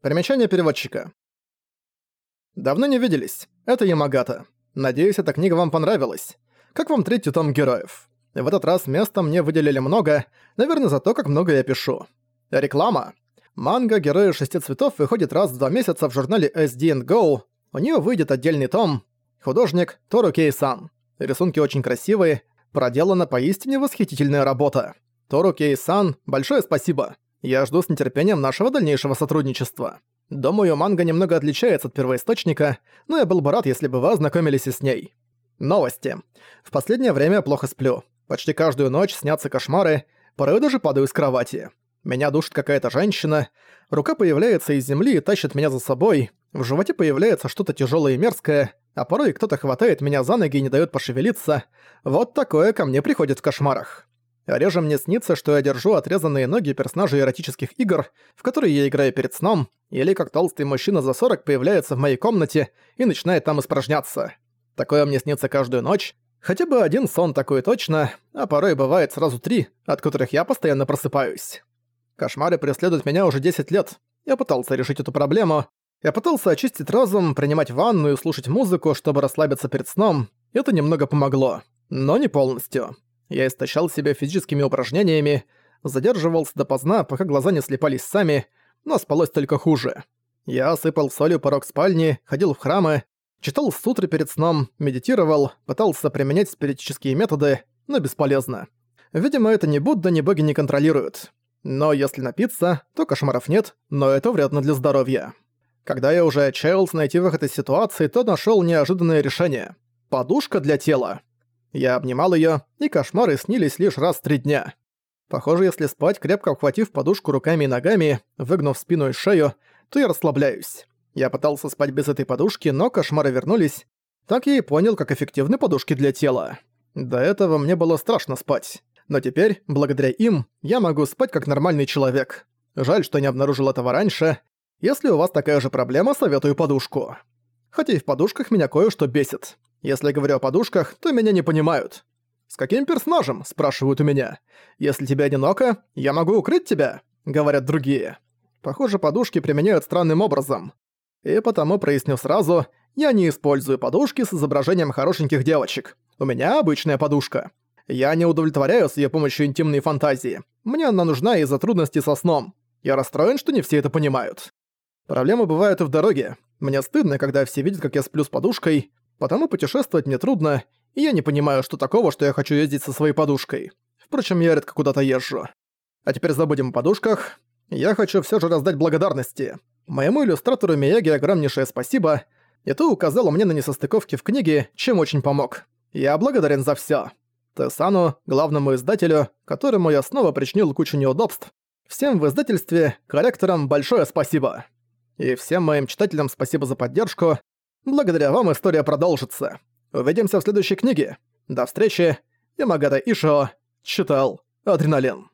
Примечание переводчика. Давно не виделись. Это Ямагата. Надеюсь, эта книга вам понравилась. Как вам третий том героев? В этот раз места мне выделили много, наверное, за то, как много я пишу. Реклама. Манга «Герои шести цветов» выходит раз в два месяца в журнале SD Go. У нее выйдет отдельный том. Художник Тору Кей-сан. Рисунки очень красивые, проделана поистине восхитительная работа. Тору Кей-сан, большое спасибо. Я жду с нетерпением нашего дальнейшего сотрудничества. Думаю, манга немного отличается от первоисточника, но я был бы рад, если бы вы ознакомились и с ней. Новости. В последнее время я плохо сплю. Почти каждую ночь снятся кошмары, порой даже падаю с кровати. Меня душит какая-то женщина, рука появляется из земли и тащит меня за собой, в животе появляется что-то тяжелое и мерзкое, а порой кто-то хватает меня за ноги и не дает пошевелиться. Вот такое ко мне приходит в кошмарах. Реже мне снится, что я держу отрезанные ноги персонажей эротических игр, в которые я играю перед сном, или как толстый мужчина за 40 появляется в моей комнате и начинает там испражняться. Такое мне снится каждую ночь. Хотя бы один сон такой точно, а порой бывает сразу три, от которых я постоянно просыпаюсь. Кошмары преследуют меня уже 10 лет. Я пытался решить эту проблему. Я пытался очистить разум, принимать ванну и слушать музыку, чтобы расслабиться перед сном. Это немного помогло. Но не полностью. Я истощал себя физическими упражнениями, задерживался допоздна, пока глаза не слепались сами, но спалось только хуже. Я осыпал солью порог спальни, ходил в храмы, читал сутры перед сном, медитировал, пытался применять спиритические методы, но бесполезно. Видимо, это ни Будда, ни боги не контролируют. Но если напиться, то кошмаров нет, но это вредно для здоровья. Когда я уже отчаялся найти выход из ситуации, то нашёл неожиданное решение. Подушка для тела. Я обнимал её, и кошмары снились лишь раз в три дня. Похоже, если спать, крепко обхватив подушку руками и ногами, выгнув спину и шею, то я расслабляюсь. Я пытался спать без этой подушки, но кошмары вернулись. Так я и понял, как эффективны подушки для тела. До этого мне было страшно спать. Но теперь, благодаря им, я могу спать как нормальный человек. Жаль, что не обнаружил этого раньше. Если у вас такая же проблема, советую подушку. Хотя и в подушках меня кое-что бесит. Если говорю о подушках, то меня не понимают. «С каким персонажем?» – спрашивают у меня. «Если тебе одиноко, я могу укрыть тебя», – говорят другие. Похоже, подушки применяют странным образом. И потому проясню сразу, я не использую подушки с изображением хорошеньких девочек. У меня обычная подушка. Я не удовлетворяю с ее помощью интимные фантазии. Мне она нужна из-за трудностей со сном. Я расстроен, что не все это понимают. Проблемы бывают и в дороге. Мне стыдно, когда все видят, как я сплю с подушкой, Потому путешествовать мне трудно, и я не понимаю, что такого, что я хочу ездить со своей подушкой. Впрочем, я редко куда-то езжу. А теперь забудем о подушках. Я хочу все же раздать благодарности. Моему иллюстратору Мияги огромнейшее спасибо, и ты указала мне на несостыковки в книге, чем очень помог. Я благодарен за все. Тесану, главному издателю, которому я снова причинил кучу неудобств, всем в издательстве, корректорам большое спасибо. И всем моим читателям спасибо за поддержку. Благодаря вам история продолжится. Увидимся в следующей книге. До встречи. Ямагата Ишо. Читал. Адреналин.